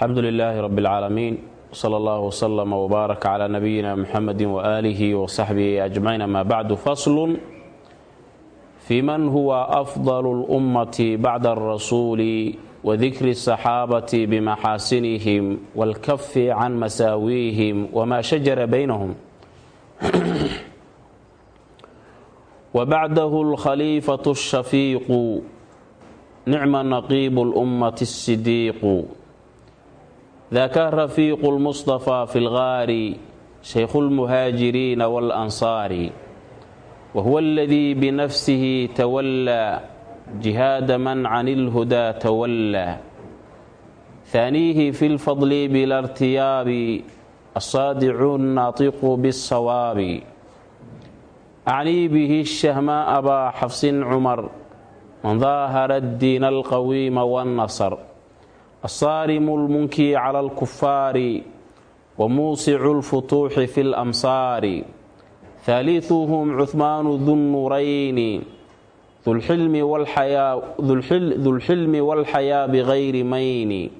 alxamdu lilaahi rab اlcaalamiin wsala allah wslama wbaarak cla nabiyina muxamedi waaalihi wasaxbihi ajmaciin ama bacdu faslun fi man huwa afdal اlummati bacda alrasuuli wadikri الsaxaabati bimaxaasinihim wاlkafi can masaawiihim wma shajara baynahum wbacdahu اlkhaliifaة الshafiiqu nicma naqiibu اlummati الsidiiqu daka rafiiqu lmustafaa fi lgaari shaykhu lmuhaajiriina waalansaari wa huwa aladii binafsihi tawallaa jihaada man can ilhudaa tawallaa haaniihi fi lfadli bila rtiyaabi asaadicu nnaatiqu bisawaabi acnii bihi shahmaa abaa xafsin cumar man daahara addiina alqawiima waannasar asaarimu lmunkii cala alkufaari wa muusicu lfutuuxi fi lamsaari haaliuhum cuhmaanu dunnurayni dulxilmi walxayaa bigayri mayni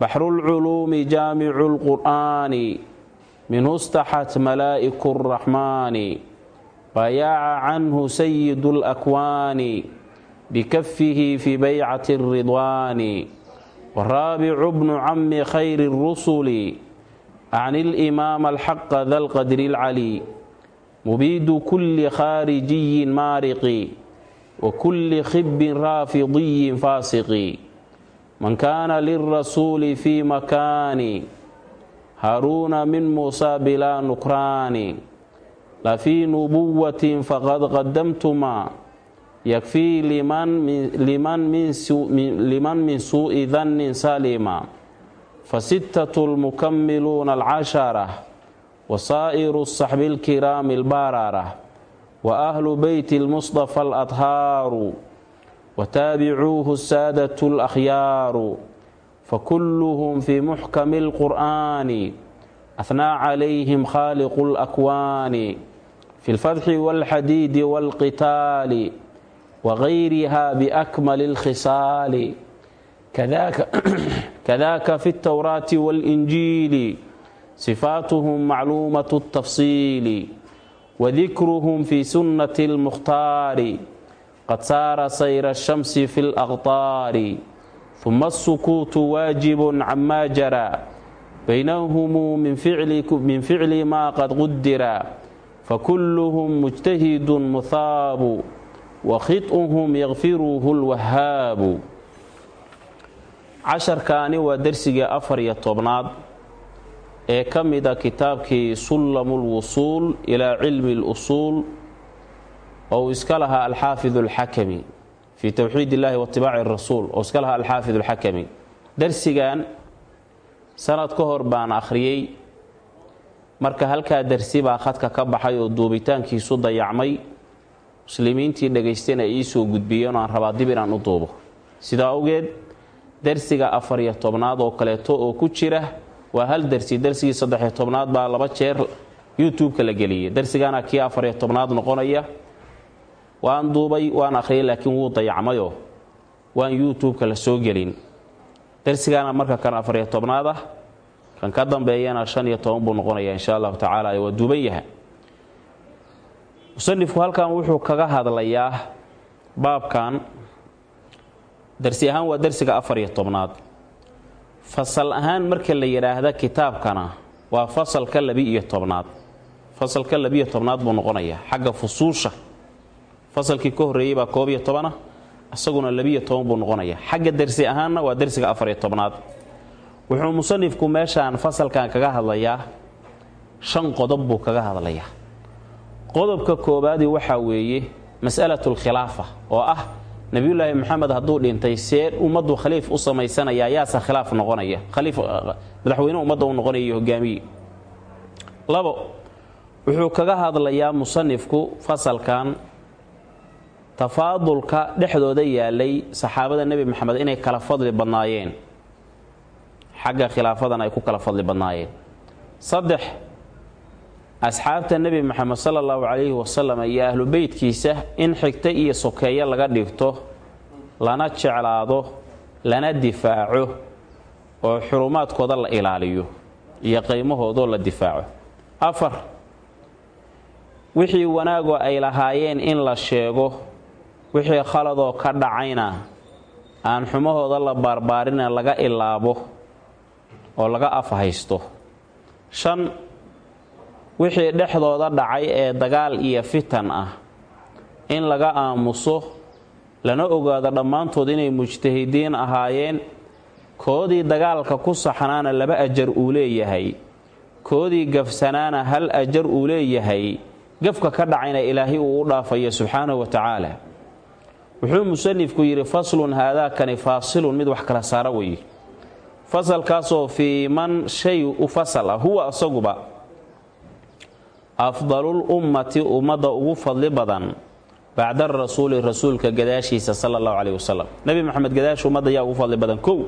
baxrulculuumi jaamicu lqur'aani minhu staxat malaa'iku raxmaani bayaaca canhu sayidu lakwaani bikafihi fi baycati ridwaani waraabicu bnu cami khayri rusuli acni limaama alxaqa da lqadri lcali mubiidu kulli khaarijiyin maariqi wa kulli khibbin raafidiyin faasiqi man kaana lilrasuuli fi makaani haaruuna min muusa bilaa nukraani lafii nubuwatin faqad qadamtuma yakfii liman min suu'i dannin salima. Fasittatu lmukamiluuna alcashara wasaa'iru saxbi lkiraami albarara wa ahlu beyti lmusطafa alathaaru wataabicuuhu saadatu alakhyaaru fakulluhum fii muxkami alqur'aani ahnaa calayhim khaaliqu alakwaani fi lfatxi walxadiidi walqitaali wغayriha bakmali اlkhisaali kadaka fi اtowraati wاlinjiili sifaatuhum macluumaة الtafsiili wadikruhum fi sunnati اlmukhtaari qad saara sayra الshamsi fi اlأqطaari ثuma الsukuutu waajib cama jara baynahum min ficli ma qad qudira fakuluhum mujtahidu muhaabu wakhiطuhum yakfiruhu lwahaabu casharkaani waa dersigii afar iyo tobnaad ee ka mida kitaabkii sullamu lwusuul ilaa cilmi اlusuul oo uu iska lahaa alxaafid اlxakami fii towxiid illahi waitibaaci rasuul oo iska lahaa alxaafid اlxakami dersigan sanad ka hor baan akhriyey marka halkaa dersi baa khadka ka baxay oo duubitaankiisu dayacmay muslimiintii dhagaystana ay ii soo gudbiyeen aan rabaa dib inaan u duubo. Sidaa awgeed dersiga afar iyo tobnaad oo kaleeto oo ku jira waa hal dersi dersigii saddexiyo tobnaad baa laba jeer youtube-ka la geliyay. Dersigana kii afariyo tobnaad noqonaya waan duubay waan akhriyay laakiin wuu dayacmayoo waan youtube-ka la soo gelin. Dersigana marka kan afariyo tobnaad ah kan ka dambeeyana shan iyo toban buu noqonaya insha allahu tacaala waa duuban yaha musanifku halkan wuxuu kaga hadlayaa baabkan. Darsi ahaan waa darsiga afar iyo tobnaad. Fasal ahaan marka la yidhaahda kitaabkana waa fasalka labi-iyo tobnaad. Fasalka labiiyo tobnaad buu noqonayaa xagga fusuusha. Fasalkii ka horreeyey baa koob iyo tobana isaguna labiiyo toban buu noqonayaa. Xagga darsi ahaanna waa darsiga afariyo tobnaad. Wuxuu musanifku meeshaan fasalkan kaga hadlayaa shan qodob buu kaga hadlayaa qodobka koobaadi waxaa weeye mas'alatu lkhilaafa oo ah nebiyulaahi maxamed hadduu dhintay see ummaddu khaliif u samaysanayaa yaase khilaaf noqonaya. Madaxweyne ummadda u noqonaya iyo labo wuxuu kaga hadlayaa musanifku fasalkan tafaadulka dhexdooda yaalay saxaabada nebi maxamed inay kala fadli badnaayeen. Xagga khilaafadan ay ku kala fadli badnaayeen. Saddex asxaabta nebi maxamed sala allahu calayhi wasalam iyo ahlu beytkiisa in xigta iyo sokeeyo laga dhigto lana jeclaado lana difaaco oo xurumaadkooda la ilaaliyo iyo qiimahoodoo la difaaco. Afar wixii wanaagoo ay lahaayeen in la sheego wixii khaladoo ka dhacayna aan xumahooda la baarbaarina laga ilaabo oo laga afhaysto. Shan wixii dhexdooda dhacay ee dagaal iyo fitan ah. In laga aamuso lana ogaado dhammaantood inay mujtahidiin ahaayeen koodii dagaalka ku saxnaana laba ajar uu leeyahay. Koodii gafsanaana hal ajar uu leeyahay. Gafka ka dhacayna ilaahay uu u dhaafayo subxaanahu wa tacaala. Wuxuu musanifku yidhi faslun haadaakani faasilun mid wax kala saara weeye fasalkaasoo fii man shay u fasal ah huwa asaguba afdalul ummati ummadda ugu fadli badan bacda rasuuli rasuulka gadaashiisa sala allahu caleyhi wasalam nebi moxamed gadaash ummadda yaa ugu fadli badan kow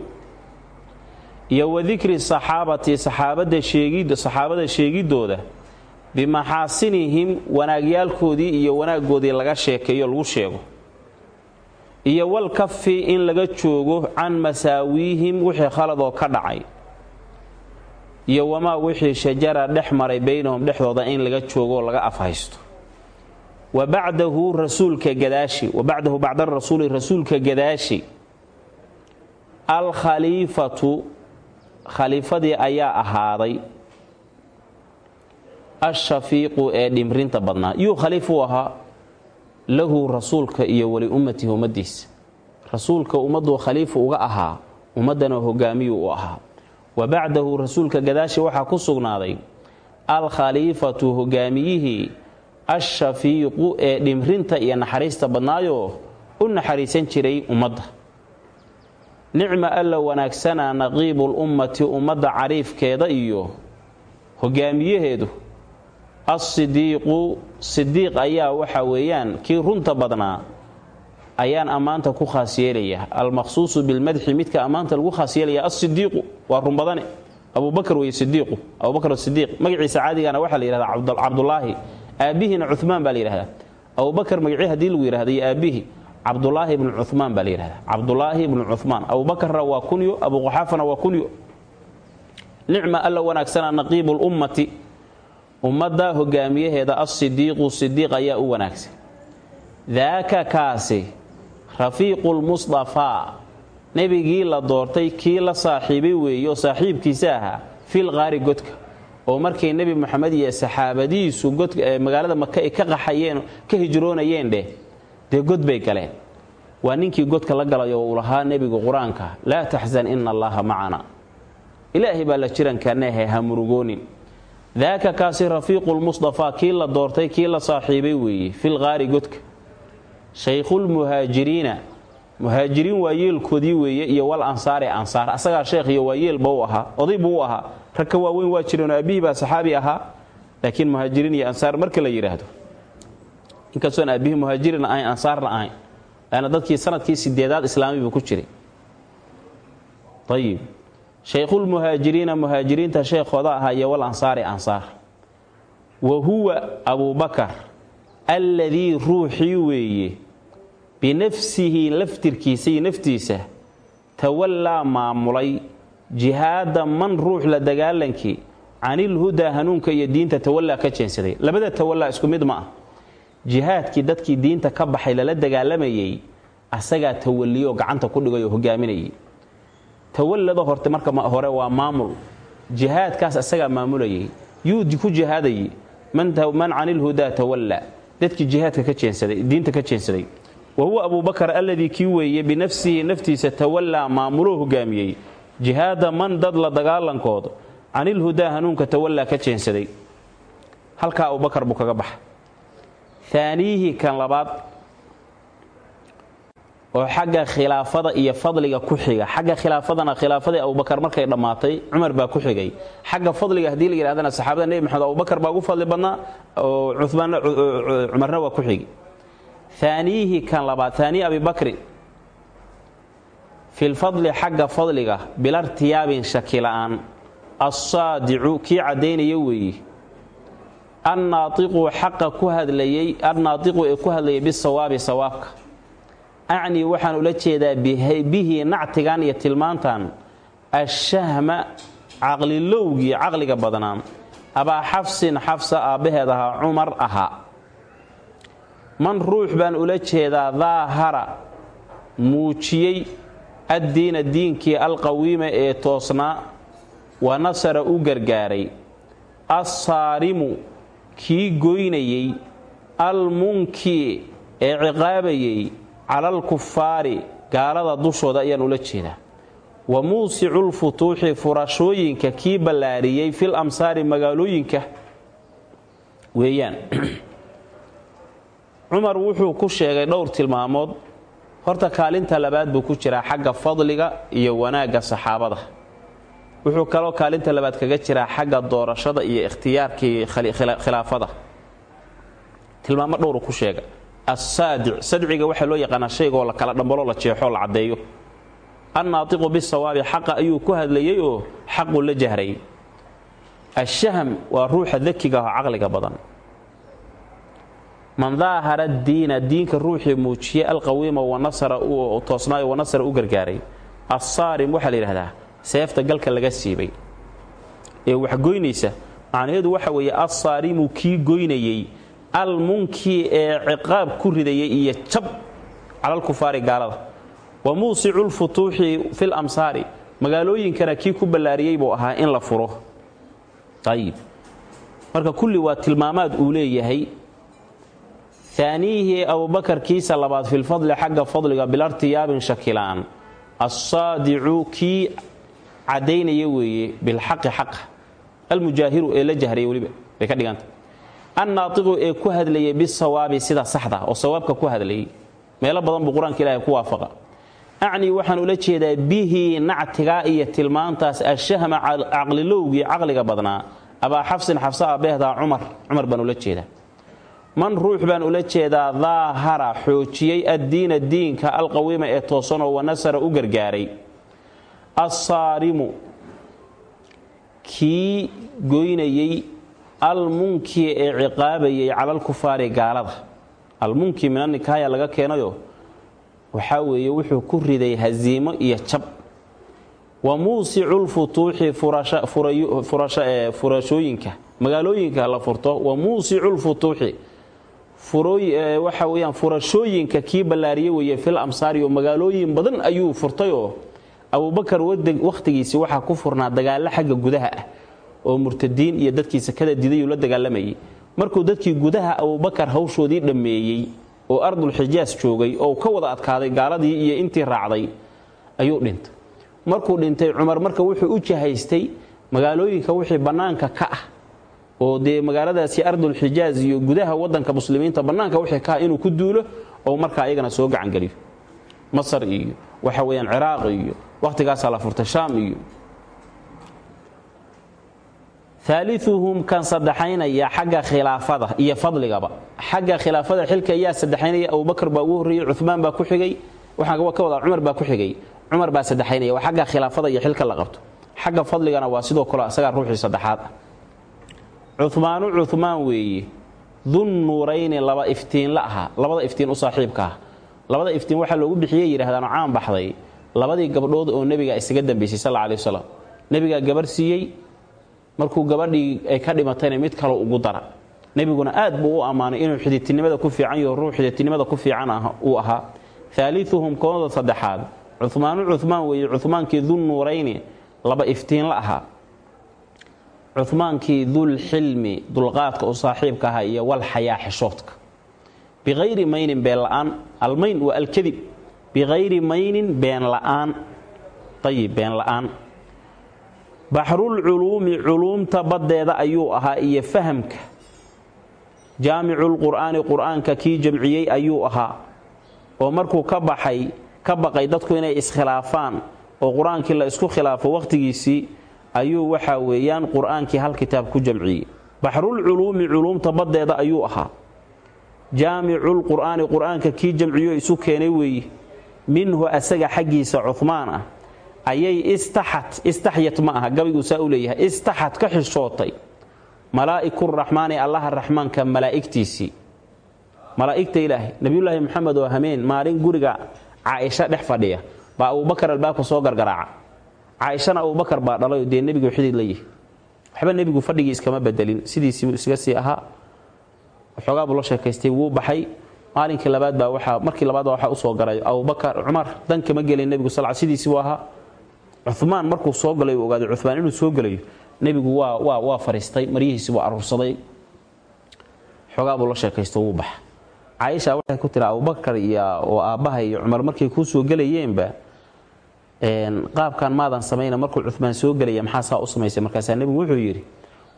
iyo wa dikri saxaabati saxaabada sheegid saxaabada sheegidooda bimaxaasinihim wanaagyaalkoodii iyo wanaaggoodii laga sheekeeyo lagu sheego iyo wal kafi in laga joogo can masaawiihim wixii khaladoo ka dhacay iyo wamaa wixii shajara dhex maray baynahum dhexdooda in laga joogo laga afhaysto. Wa bacdahu rasuulka gadaashi wa bacdahu bacda rasuuli rasuulka gadaashi alkhaliifatu khaliifadii ayaa ahaaday ashafiiqu ee dhimrinta badnaa. Yuu khaliif u ahaa? Lahu rasuulka iyo wali ummatihi ummadiisa rasuulka ummaduu khaliifu uga ahaa ummaddana hogaamiyuu u ahaa wa bacdahu rasuulka gadaashi waxaa ku sugnaaday alkhaliifatu hogaamiyihii ashafiiqu ee dhimrinta iyo naxariista badnaayoo u naxariisan jiray ummadda. Nicma alla wanaagsana naqiibulummati ummadda cariifkeeda iyo hogaamiyaheedu. Asidiiqu sidiiq ayaa waxa weeyaan kii runta badnaa ayaan ammaanta ku khaas yeelaya almaqsuusu bilmadxi midka ammaanta lagu khaas yeelaya asidiiqu waa runbadane abubakar wey sidiiqu abubakar sidiiq magaciisa caadigana waxaa la yihahdaa cabdulaahi aabbihiina cumaan baa la yidhahdaa. Abubakar magacii haddii lagu yidhahda iyo aabbihi cabdulaahi ibnu cumaan baa la yidhahdaa. Cabdulaahi ibnu cumaan abubakarna waa kunyo abuquxaafana waa kunyo. Nicma alla wanaagsana naqiibu lummati ummadda hogaamiyaheeda asidiiqu sidiiq ayaa u wanaagsan. Daaka kaasi rafiiqu lmusdafaa nebigii la doortay kii la saaxiibay weeye oo saaxiibkiisa ahaa fil qaari godka. Oo markay nebi moxamed iyo saxaabadiisu magaalada maka ay ka qaxayeen ka hijroonayeen dheh dee god bay galeen. Waa ninkii godka la galay oo uu lahaa nebigu qur'aanka laa taxsan ina allaha macana. Ilaahay baa la jirankaanahe ha murugoonin. Daaka kaasi rafiiqu lmusdafaa kii la doortay kii la saaxiibay weeye fil qaari godka. Shaykhulmuhaajiriina muhaajiriin waa yeelkoodii weeye iyo wal ansaari ansaar. Asagaa sheekh iyo waa yeelba u ahaa oday buu u ahaa. Rag ka waaweyn waa jireenoo aabbihii baa saxaabi ahaa laakiin muhaajiriin iyo ansaar marka la yidhaahdo inkastoon aabbihii muhaajirina ahayn ansaarna ahayn laana dadkii sannadkii sideedaad islaami buu ku jiray. Ayib shaykhulmuhaajiriina muhaajiriinta sheekhooda ahaa iyo wal ansaari ansaar. Wa huwa abubakar alladii ruuxii weeye binafsihi laftirkiisa iyo naftiisa tawallaa maamulay jihaada man ruux la dagaalankii canilhudaa hanuunka iyo diinta tawallaa ka jeensaday. Labada tawallaa isku mid ma ah. Jihaadkii dadkii diinta ka baxay lala dagaalamayay asagaa tawaliyoo gacanta ku dhigay oo hogaaminayay tawallada horte marka hore waa maamul. Jihaadkaas asagaa maamulayay yuu ku jihaadayay man canilhudaa tawallaa dadkii jihaadka ka jeensaday diinta ka jeensaday wa huwa abubakar alladii kii weeye binafsihi naftiisa tawallaa maamuloo hogaamiyey jihaada man dad la dagaalankood canilhudaa hanuunka tawallaa ka jeensaday halkaa abubakar buu kaga baxa aaniihi kan labaad oo xagga khilaafada iyo fadliga ku xiga xagga khilaafadana khilaafadii abubakar markay dhammaatay cumar baa ku xigay xagga fadliga haddii la yidhahdana saxaabada nebi maxamed abubakar baa ugu fadli badnaa oo cumarna waa ku xigi aaniihi kan labaad aanii abibakrin filfadli xagga fadliga bilartiyaabin shaki la'aan assaadicu kii caddaynaya weeye annaaiqu xaqa ku hadlayay annaatiqu ee ku hadlayay bisawaabi sawaabka. Acnii waxaan ula jeedaa bihi nactigan iyo tilmaantan ashahma caqlilowgii caqliga badnaa abaa xafsin xafsa aabbaheed ahaa cumar ahaa man ruux baan ula jeedaa daahara muujiyey addiina diinkii alqawiima ee toosnaa wa nasara u gargaaray. Assaarimu kii almunkii ee ciqaabayey calalkufaari gaalada dushooda ayaan ula jeedaa. Wa muusiculfutuuxi furashooyinka kii ballaariyey fil amsaari magaalooyinka weeyaan cumar wuxuu ku sheegay dhowr tilmaamood. Horta kaalinta labaad buu ku jiraa xagga fadliga iyo wanaagga saxaabada. Wuxuu kaloo kaalinta labaad kaga jiraa xagga doorashada iyo ikhtiyaarkii khilaafada. Tilmaamo dhowru ku sheega assaadic sadciga waxaa loo yaqaanaa shaygaoo la kala dhambalo la jeexoo la caddeeyo. Annaatiqu bisawaabi xaqa ayuu ku hadlayey oo xaqu la jahrayay ashaham waa ruuxa dakiga ah oo caqliga badan man daahara diina diinka ruuxii muujiyey alqawiima toosnaayo wanasara u gargaaray. Assaarim waxaa la yidhahdaa seefta galka laga siibay. Ee wax goynaysa macnaheedu waxa weeye assaarimu kii goynayey almunkii ee ciqaab ku ridayay iyo jab calalkufaari gaalada. Wa muusicu lfutuuxi fil amsaari magaalooyinkana kii ku ballaariyey buu ahaa in la furo. Ayib marka kulli waa tilmaamaad uu leeyahay aaniihii abubakar kiisa labaad filfadli xagga fadliga bilartiyaabin shakilaan. Assaadicu kii caddaynaya weeye bilxaqi xaqa. Almujaahiru ee la jahraya weliba bay ka dhiganta annaatiqu ee ku hadlayay bisawaabi sida saxda oo sawaabka ku hadlayay. Meelo badan buu qur'aanka ilaahay ku waafaqa. Acnii waxaan ula jeedaa bihi nactigaa iyo tilmaantaas ashahma caqlilowgii caqliga badnaa. Abaa xafsin xafsa abeehdaa cumar cumar baan ula jeedaa man ruux baan ula jeedaa daahara xoojiyey addiina diinka alqawiima ee toosanoo wanasara u gargaaray. Assaarimu kii goynayey almunkii ee ciqaabayay calalkufaari gaalada. Almunkii mina nikaaya laga keenayo waxaa weeye wuxuu ku riday hasiimo iyo jab. Wa muusicu lfutuuxi furashooyinka magaalooyinka la furto wa muusicu lfutuuxi waxa weyaan furashooyinka kii ballaariye weeye fil amsaari oo magaalooyin badan ayuu furtayoo abubakar wakhtigiisi waxaa ku furnaa dagaallo xagga gudaha ah oo murtadiin iyo dadkii sakada didayuu la dagaalamayay markuu dadkii gudaha abubakar hawshoodii dhammeeyey oo ardulxijaas joogay oo ka wada adkaaday gaaladii iyo intii raacday ayuu dhintay. Markuu dhintay cumar marka wuxuu u jahaystay magaalooyinka wixii bannaanka ka ah oo dee magaaladaasi ardulxijaaz iyo gudaha wadanka muslimiinta bannaanka wixii ka ah inuu ku duulo oo markaa ayagana soo gacangeliyo masar iyo waxa weyaan ciraaq iyo wakhtigaasaa la furtay shaam iyo. Aaliuhum kan saddexaynaya xagga khilaafada iyo fadligaba. Xagga khilaafada xilka ayaa saddexaynaya abubakar baa ugu horreeyey cumaan baa ku xigay waxaan ka wadaa cumar baa ku xigay. Cumar baa saddexaynaya waa xagga khilaafada iyo xilka la qabto. Xagga fadligana waa sidoo kale asagaa ruuxii saddexaad. ah cumaanu cumaan weeye dunnuurayni laba iftiinla ahaa labada iftiin u saaxiibka ah. Labada iftiin waxaa loogu bixiyey yidhahdaano caan baxday labadii gabdhood oo nebiga isaga dambaysay sal alai wasalam nebigaa gabarh siiyey markuu gabadhii ay ka dhimatayna mid kale ugu dara. Nebiguna aad buu u ammaanay inuu xididtinimada ku fiican yaho ruux xididtinimada ku fiican uu ahaa. Aaliuhum kooda saddexaad cumaanu cumaan weeye cumaankii dunnuurayni laba iftiinla ahaa cumaankii dulxilmi dulqaadka u saaxiibka ahaa iyo walxayaa xishoodka biqayri maynin been la'aan almayn waa alkadib. Biqayri maynin been la'aan. Ayib been la'aan. Baxrulculuumi culuumta baddeeda ayuu ahaa iyo fahamka. Jaamiculqur'aani qur'aanka kii jamciyey ayuu ahaa. Oo markuu ka baxay ka baqay dadku inay iskhilaafaan oo qur'aankii la isku khilaafo wakhtigiisii ayuu waxaa weeyaan qur'aankii hal kitaab ku jamciyey. Baxrulculuumi culuumta baddeeda ayuu ahaa. Jaamiculqur'aani qur'aanka kii jamciyo isu keenay weeye minhu asaga xaggiisa cumaan ah. Ayay istaxat istaxyat ma aha gabaygu saa u leeyahay. Istaxat ka xishootay malaa'ikuraxmaani allaha raxmaanka malaa'igtiisii. Malaa'igta ilaahay nebiyulaahi maxamed oo hameen maalin guriga caaisha dhex fadhiya. Baa abubakar albaabka soo gargaraaca caaishana abubakar baa dhalayoo dee nebigu xidid la yihi waxba nebigu fadhigii iskama bedelin sidiisiibuu isaga sii ahaa. Waxoogaa buu la sheekaystay wuu baxay. Maalinkii labaad baa waaa markii labaad waxaa u soo galay. Abubakar cumar dan kama gelin nebigu sal sidiisibuu ahaa. Cumaan markuu soo galay uu ogaaday. Cumaan inuu soo gelayo nebigu waa waa waa fariistay maryihiisibuu aruursaday xoogaa buu la sheekaysto wuu baxa caaisha waxay ku tiri abubakar iyo oo aabbaha iyo cumar markay kuu soo gelayeenba qaabkan maadan samayna markuu cumaan soo gelaya maxaa saa u samaysay? Markaasaa nebigu wuxuu yidhi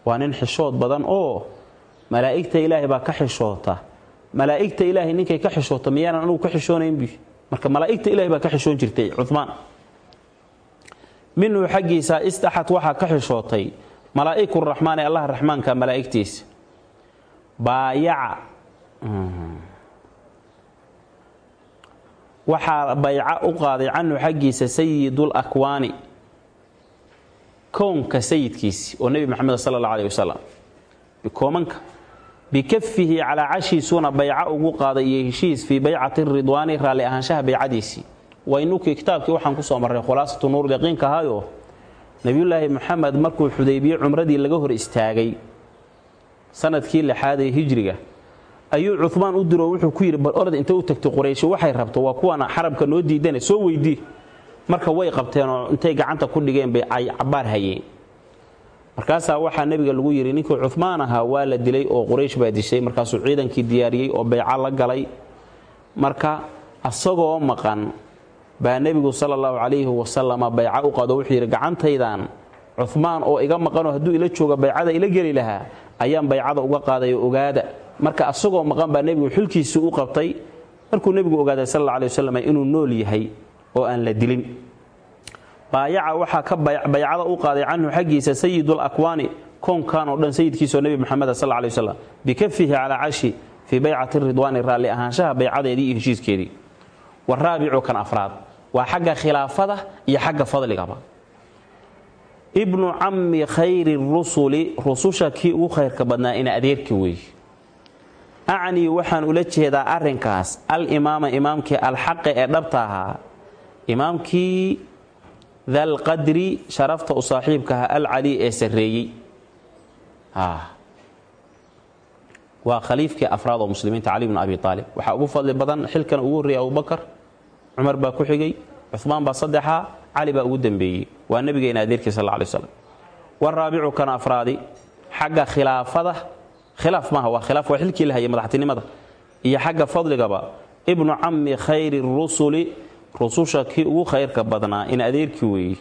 waa nin xishood badan oo malaa'igta ilaahay baa ka xishoota. Malaa'igta ilaahay ninkay ka xishoota miyaanan anugu ka xishoonaynbi marka malaa'igta ilahay baa ka xishoon jirtay cumaan minhu xaggiisa istaxad waxaa ka xishootay malaa'iku raxmaan ee allah raxmaanka malaa'igtiisa. Baayaca waxaa bayca u qaaday canhu xaggiisa sayidul akwaani kownka sayidkiisi oo nebi maxamed sal alla aleh wasalam koomanka bikafihi calaa cashiisuuna bayca ugu qaaday iyo heshiis fii baycati ridwaani raalli ahaanshaha baycadiisii waynukii kitaabkii waxaan ku soo marray khulaasatu nuur yaqiinka ahayo nebiyulaahi maxamed markuu xudaybiye cumradii laga hor istaagay sannadkii lixaad ee hijriga ayuu cumaan u diro wuxuu ku yidhi bal orad inta u tagtay quraysho waxay rabto waa kuwana xarabka noo diidane soo weydii marka way qabteenoo intay gacanta ku dhigeen bay ay cabaar hayeen. Markaasaa waxaa nebiga lagu yidhi ninkii cumaan ahaa waa la dilay oo quraysh baa dishay markaasuu ciidankii diyaariyey oo bayco la galay. Marka asagoo maqan baa nebigu sala allahu calayhi wasalama bayco u qado wuxuu yidhi gacantaydan cumaan oo iga maqanoo hadduu ila jooga baycada ila geli lahaa ayaan baycada uga qaadayo ogaada. Marka asagoo maqan baa nebigu xilkiisii u qabtay markuu nebigu ogaaday sal alla alay inuu nool yahay oo aan la dilin. Baayaca waxaa ka baycada u qaaday canhu xaggiisa sayidul akwaani koonkan oo dhan sayidkiisaoo nebi maxamed sal alay wasalam bikafihi calaa cashi fii baycati ridwaani raalli ahaanshaha baycadeedii iyo heshiiskeedii. Waraabicu kan afraad waa xagga khilaafada iyo xagga fadligaba ibnu cammi khayri rusuli rususha kii ugu khayrka badnaa ina adeerki weeye acnii waxaan ula jeedaa arrinkaas. Al imaama imaamkii alxaqi ee dhabta ahaa. Imaamkii dalqadri sharafta u saaxiibka ahaa alcali ee sarreeyey. Waa khaliifkii afraad oo muslimiinta cali bnu abi aalib waxaa ugu fadli badan xilkan ugu horreeyey abubakar cumar baa ku xigay cumaan baa saddexaa cali baa ugu dembeeyey waa nebigeena adeerkii sal lay slam waraabicu kan afraadi. Xagga khilaafada khilaaf maaha waa khilaaf waa xilkii la hayay madaxtinimada. Iyo xagga fadligaba ibnu cammi khayri rusuli rususha kii ugu khayrka badnaa in adeerkii weeye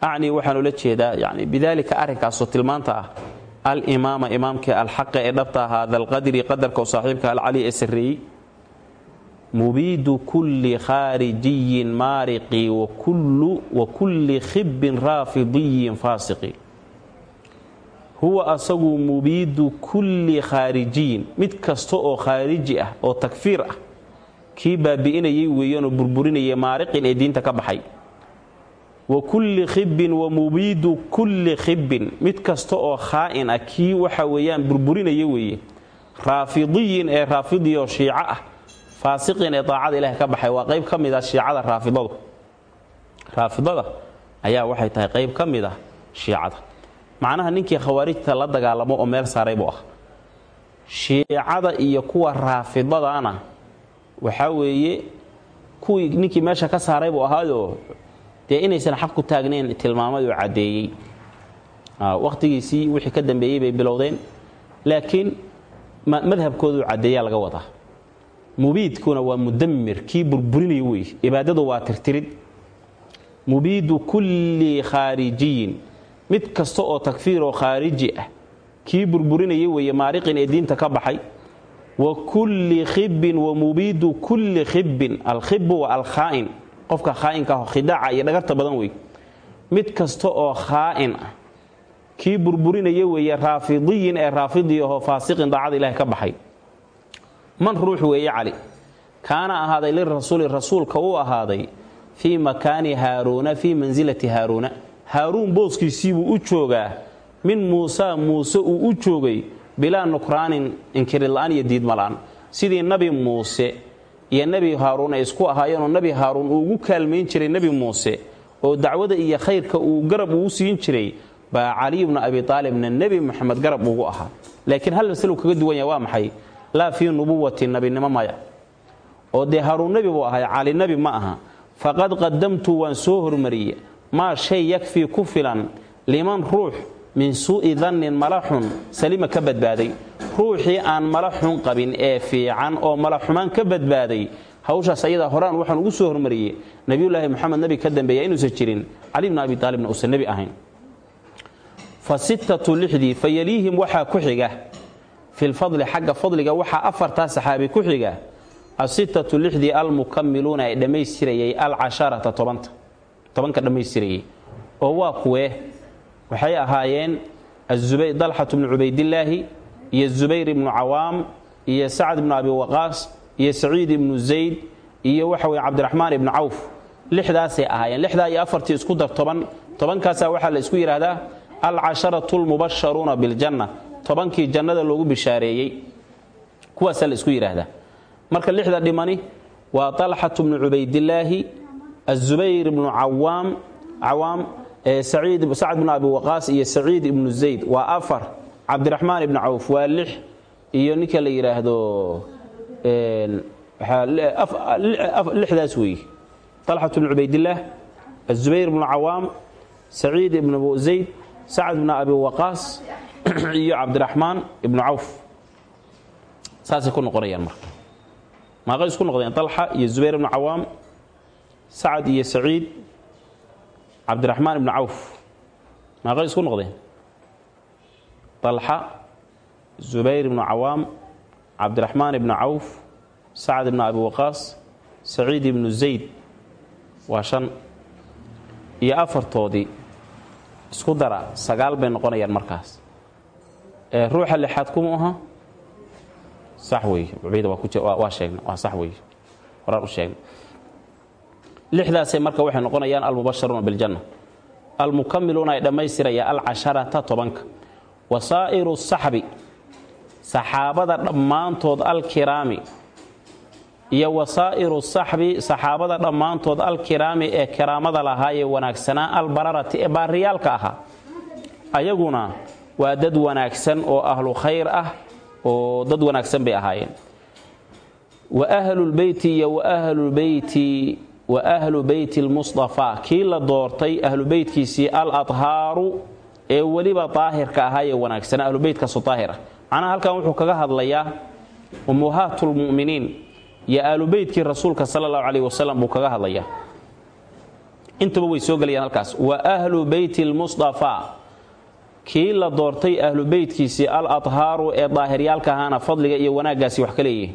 acnii waxaan ula jeedaa yani bidaalika arrinkaasoo tilmaanta ah alimaama imaamkii alxaqi ee dhabta ahaa dalqadri qadarka oo saaxiibka alcali ee sarreeyey mubiidu kulli khaarijiyin maariqi wa kulli khibbin raafidiyin faasiqi. Huwa asagu mubiidu kulli khaarijiyin. Mid kasta oo khaariji ah oo takfiir ah kii baabi'inayay weeyaanoo burburinaya maariqin ee diinta ka baxay. Wa kulli khibbin wa mubiidu kulli khibbin. Mid kasta oo khaa'in ah kii waxa weeyaan burburinaya weeye. Raafidiyin ee raafidioo shiico ah faasiqin ee daacada ilaahay ka baxay waa qayb ka mid ah shiicada raafidadu. Raafidada ayaa waxay tahay qayb ka mid ah shiicada. Macnaha ninkii khawaarijta la dagaalamo oo meel saaray buu ah. Shiicada iyo kuwa raafidadana waxaa weeye kuwii ninkii meesha ka saaray buu ahaayoo dee inaysan xaq ku taagnayn tilmaamay oo caddeeyey wakhtigiisii wixii ka dambeeyey bay bilowdeen laakiin madhabkoodu caddeeyaa laga wadaa mubiidkuna waa mudamir kii burburinaya wey ibaadadu waa tirtirid. Mubiidu kulli khaarijiyin mid kasta oo takfiir oo khaariji ah kii burburinaya weeye maariqin ee diinta ka baxay. Wa kulli khibbin wa mubiidu kulli khibbin alkhibbu wa alkhaa'in qofka khaa'inka ah khidaaca iyo dhagarta badan wey. Mid kasta oo khaa'in ah kii burburinaya weeye raafidiyin ee raafidiyahoo faasiqin daacada ilaahay ka baxay man ruux weeye cali. Kaana ahaaday lirasuuli rasuulka uu ahaaday fii makaani haaruuna fii mansilati haaruuna haaruun booskiisiibuu u joogaa. Min muusa muuse uu u joogay bilaa nukraanin inkirila'aan iyo diidmala'aan sidii nabi muuse iyo nebi haaruun isku ahaayeenoo nebi haaruun uu ugu kaalmayn jiray nebi muuse oo dacwada iyo khayrka uu garab ugu siin jiray baa caliy bnu abi aalibna nebi moxamed garab ugu ahaa. Laakiin hal maslu kaga duwan yaha waa maxay laa fii nubuwati nabinimo maya. Oo dee haruun nebi buu ahay cali nebi ma aha. Faqad qadamtu waan soo hormariyey. Maa shay yakfii ku filan liman ruux min suu'i dannin mala xun salima ka badbaaday. Ruuxii aan mala xun qabin ee fiican oo mala xumaan ka badbaaday. Hawshaas ayadaa horaan waxaan ugu soo hormariyey. Nebiyulaahi moxamed nebi ka dambeeya inuusan jirin. Cali bnu abi aalibna uusan nebi ahayn. Fa sittatu lixdii fa yaliihim waxaa ku xiga filfadli xagga fadliga waxaa afartaa saxaabi ku xiga asittatu lixdii almukamiluuna ee dhammaystirayay alcasharata tobanta tobanka dhammaystirayay oo waa kuwee waxay ahaayeen dalxatu bnu cubaydillaahi iyo zubayr ibnu cawaam iyo sacd ibnu abi waqaas iyo saciid ibnu zayd iyo waxa weye cabdiraxmaan ibnu cawf lixdaasay ahaayeen lixdaa iyo afartii isku dar toban tobankaasaa waxaa la isku yidhaahdaa alcasharatu lmubasharuuna biljanna tobankii jannada loogu bishaareeyey kuwaasaa la isku yidhaahdaa marka lixda dhimani waa talxatu bnu cubaydillaahi azubayr ibnu cawaam cawaam sacd bnu abi waqaas iyo saciid ibnu zayd. Waa afar cabdiraxmaan ibnu cawf waa lix iyo ninka la yidhaahdo lixdaas weeye talxatu bnu cubaydillaah azubayr ibnu cawaam saciid ibnu zayd sacd bnu abi waqaas iyo cabdiraxmaan ibnu cawf saasay ku noqonayaan marka. Maaqay isku noqdeen? Talxa iyo zubayr ibnu cawaam sacad iyo saciid cabdiraxmaan ibnu cawf maaqay isku noqdeen? Talxa zubayr ibnu cawaam cabdiraxmaan ibnu cawf sacad ibnu abi waqaas saciid ibnu zayd. Waa shan. Iyo afartoodii isku dara sagaal bay noqonayaan markaas ruuxa lixaad kuma aha? Sax wey cubayda waa sheegna waa sax wey horaan u sheegna lixdaasay marka waxay noqonayaan almubasharuuna biljanna. Almukamiluuna ay dhammaystiraya alcasharata tobanka. Wasaa'iru saxbi saxaabada dhammaantood alkiraami. Iyo wasaa'iru saxbi saxaabada dhammaantood alkiraami ee kiraamada lahaayee wanaagsanaa albararati ee baariyaalka ahaa. Ayaguna waa dad wanaagsan oo ahlu khayr ah oo dad wanaagsan bay ahaayeen. Wa ahlulbeyti iyo wahlbeyti wa ahlu beyti lmustafaa kii la doortay ahlu beytkiisii al adhaaru ee weliba daahirka ahaa ee wanaagsanaa ahlubeytkaasu daahira macnaha halkan wuxuu kaga hadlayaa ummuhaatulmu'miniin iyo aalubeytkii rasuulka sala allahu caleyh wasalam buu kaga hadlayaa. Intuba way soo gelayaan halkaas. Wa ahlu beyti lmustafaa kii la doortay ahlu beytkiisii al adhaaru ee daahiryaalka ahaana fadliga iyo wanaaggaasi wax ka leeyihiin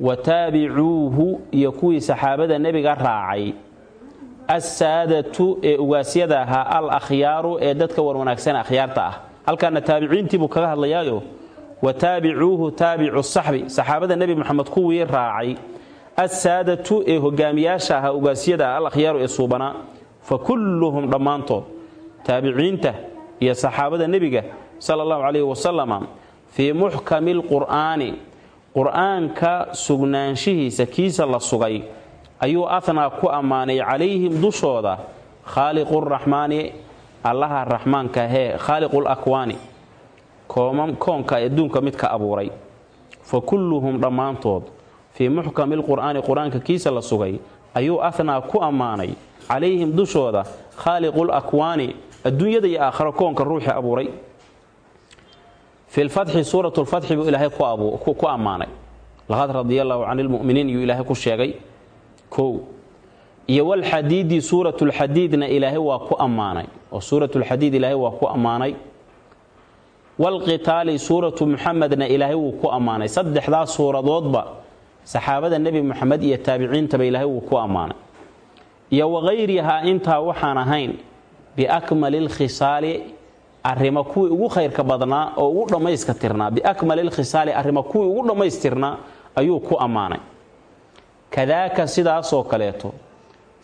wa taabicuuhu iyo kuwii saxaabada nebiga raacay. Assaadatu ee ugaasyada ahaa al akhyaaru ee dadka warwanaagsan akhyaarta ah. Halkaana taabiciintii buu kaga hadlayaayo. Wa taabicuuhu taabicu saxbi saxaabada nebi moxamed kuwii raacay. Assaadatu ee hogaamiyaasha ahaa ugaasyada ah al akhyaaru ee suubanaa fa kulluhum dhammaantood taabiciinta iyo saxaabada nebiga sala allahu calayhi wasalama fii muxkami lqur'aani qur'aanka sugnaanshihiisa kiisa la sugay ayuu ahnaa ku ammaanay calayhim dushooda khaaliquraxmaani allaha raxmaanka hee khaaliqulakwaani koonka adduunka midka abuuray. Fa kulluhum dhammaantood fii muxkami lqur'aani qur'aanka kiisa la sugay ayuu ahnaa ku ammaanay calayhim dushooda khaaliqul akwaani adduunyada iyo aakharo koonka ruuxii abuuray. Fi lfatxi suurat lfatxi buu ilaahay ku ammaanay. Laqad radia allaahu cani lmuminiin yuu ilaahay ku sheegay. Kow. Iyo walxadiidi suuratulxadiidna ilaahay waa ku ammaanay. Oo suuratulxadiid ilaahay waa ku ammaanay. Walqitaali suuratu muxamedna ilaahay wuu ku ammaanay. Saddexdaas suuradoodba saxaabada nebi muxamed iyo taabiciintaba ilaahay wuu ku ammaanay. Iyo waqayrihaa intaa waxaan ahayn biakmali lkhisaali arrimo kuwii ugu khayrka badnaa oo ugu dhammayska tirnaa. Biakmali lkhisaali arrimo kuwii ugu dhammaystirnaa ayuu ku ammaanay. Kadaaka sidaasoo kaleeto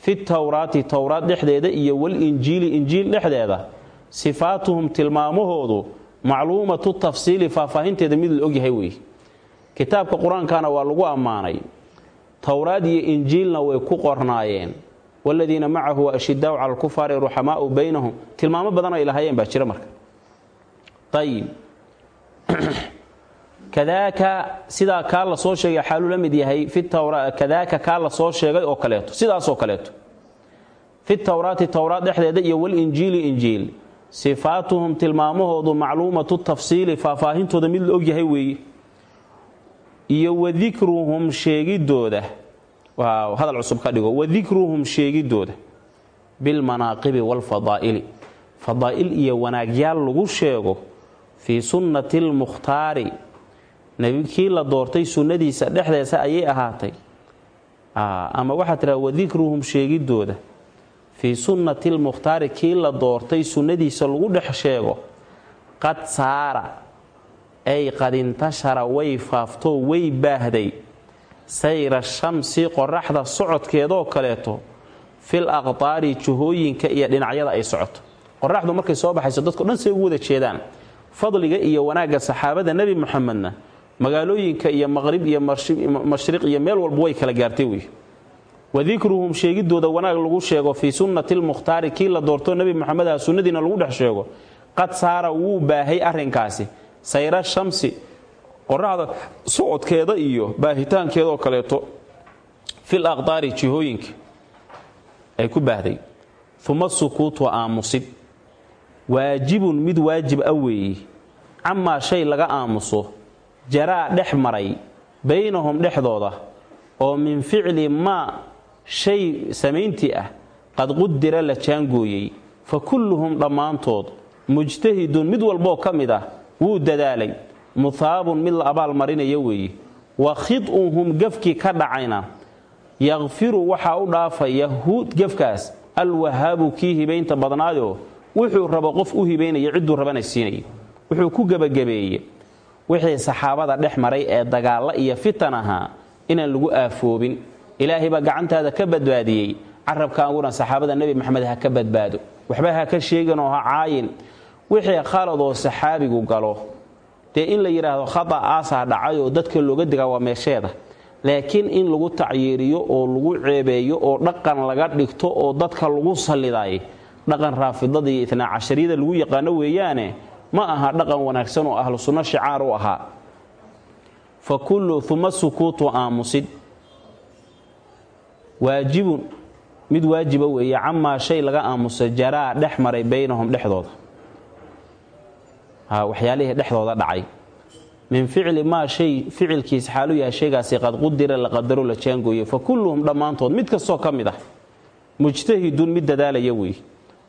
fi towraati towraad dhexdeeda iyo walinjiili injiil dhexdeeda sifaatuhum tilmaamahoodu macluumatu tafsiili faahfaahinteeda mid la ogyahay weeye kitaabka qur'aankana waa lagu ammaanay. Towraad iyo injiilna way ku qornaayeen waaladiina macahu ashidaau cala alkufaari ruxamaau baynahum. Tilmaamo badan ay lahaayeen baa jira marka. Ayib kadaaka sidaa kaa la soo sheegay xaaluu la mid yahay fi tawra kadaaka kaa la sheegay oo kaleeto. Sidaasoo kaleeto. Fi towraati towraad dhexdeeda iyo walinjiili injiil. Sifaatuhum tilmaamahoodu macluumatu tafsiili faahfaahintooda mid la ogyahay weeye iyo wadikruhum sheegidooda hadal cusub ka dhigo. Wadikruhum sheegidooda. Bilmanaaqibi waalfadaa'ili fadaa'il iyo wanaagyaal lagu sheego fii sunnati lmukhtaari nebikii la doortay sunnadiisa dhexdeesa ayay ahaatay. Ama waxaa tiraa wadikruhum sheegidooda. Fii sunnati lmukhtaari kii la doortay sunnadiisa lagu dhex sheego. Qad saara. Ay qad intashara way faaftoo way baahday sayra shamsi qoraxda socodkeedoo kaleeto fil aqtaari juhooyinka iyo dhinacyada ay socoto. Qoraxdu markay soo baxayso dadko dhan say ugu wada jeedaan. Fadliga iyo wanaagga saxaabada nebi muxamedna magaalooyinka iyo maqrib iyo mashriq iyo meel walba way kala gaartay wey. Wadikruhum sheegidooda wanaag lagu sheego fii sunnati lmukhtaari kii la doorto nebi moxamed ah sunnadiina lagu dhex sheego. Qad saara wuu baahay arrinkaasi. Sayra shamsi qoraxda socodkeeda iyo baahitaankeedaoo kaleeto fil aqdaari jihooyinka ay ku baahday. Uma sukuutu aamusid. Waajibun mid waajib a weeye camaa shay laga aamuso jaraa dhex maray baynahum dhexdooda oo min ficli maa shay samayntii ah qad qudira la jaangooyey. Fa kulluhum dhammaantood mujtahidun mid walboo ka mid ah wuu dadaalay muhaabun mid la abaalmarinaya weeye wa khid'uhum gefkii ka dhacayna. Yakfiru waxaa u dhaafaya hu gefkaas. Alwahaabu kii hibaynta badnaayoo wuxuu rabo qof u hibaynaya cidduu rabana siinaya wuxuu ku gebagabeeye. Wixii saxaabada dhex maray ee dagaalla iyo fitan ahaa inaan lagu aafoobin. Ilaahay baa gacantaada ka badbaadiyey. Carabkaaguna saxaabada nebi maxamed ha ka badbaado. Waxba ha ka sheeganoo ha caayin. Wixii khaladoo saxaabigu galo dee in la yidhaahdo khata aasaa dhacay oo dadka looga digaa waa meesheeda. Laakiin in lagu tacyiiriyo oo lagu ceebeeyo oo dhaqan laga dhigto oo dadka lagu salliday dhaqan raafidada iyo itnaa cashariyada lagu yaqaano weeyaane ma aha dhaqan wanaagsan oo ahlu sunno shicaar u ahaa. Fa kullu uma sukuutu aamusid. Waajibun mid waajiba weeye camaa shay laga aamuso jaraa dhex maray baynahum dhexdooda waxyaalihii dhexdooda dhacay. Min ficli maa shay ficilkiis xaalu yahay shaygaasi qad qudira la qadaro la jaangooye fa kulluhum dhammaantood mid kastoo ka mid ah mujtahidun mid dadaalaya weeye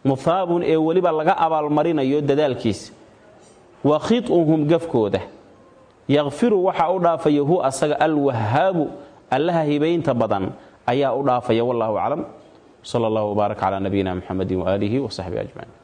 muhaabun ee weliba laga abaalmarinayo dadaalkiisa wa khid'uhum gafkooda. Yakfiru waxaa u dhaafaya hu asaga alwahaabu allaha hibaynta badan ayaa u dhaafaya wallahu aclam. Sala allah wbaarak calaa nabiyina muxamedi waaalihi wasaxbihi ajmaciin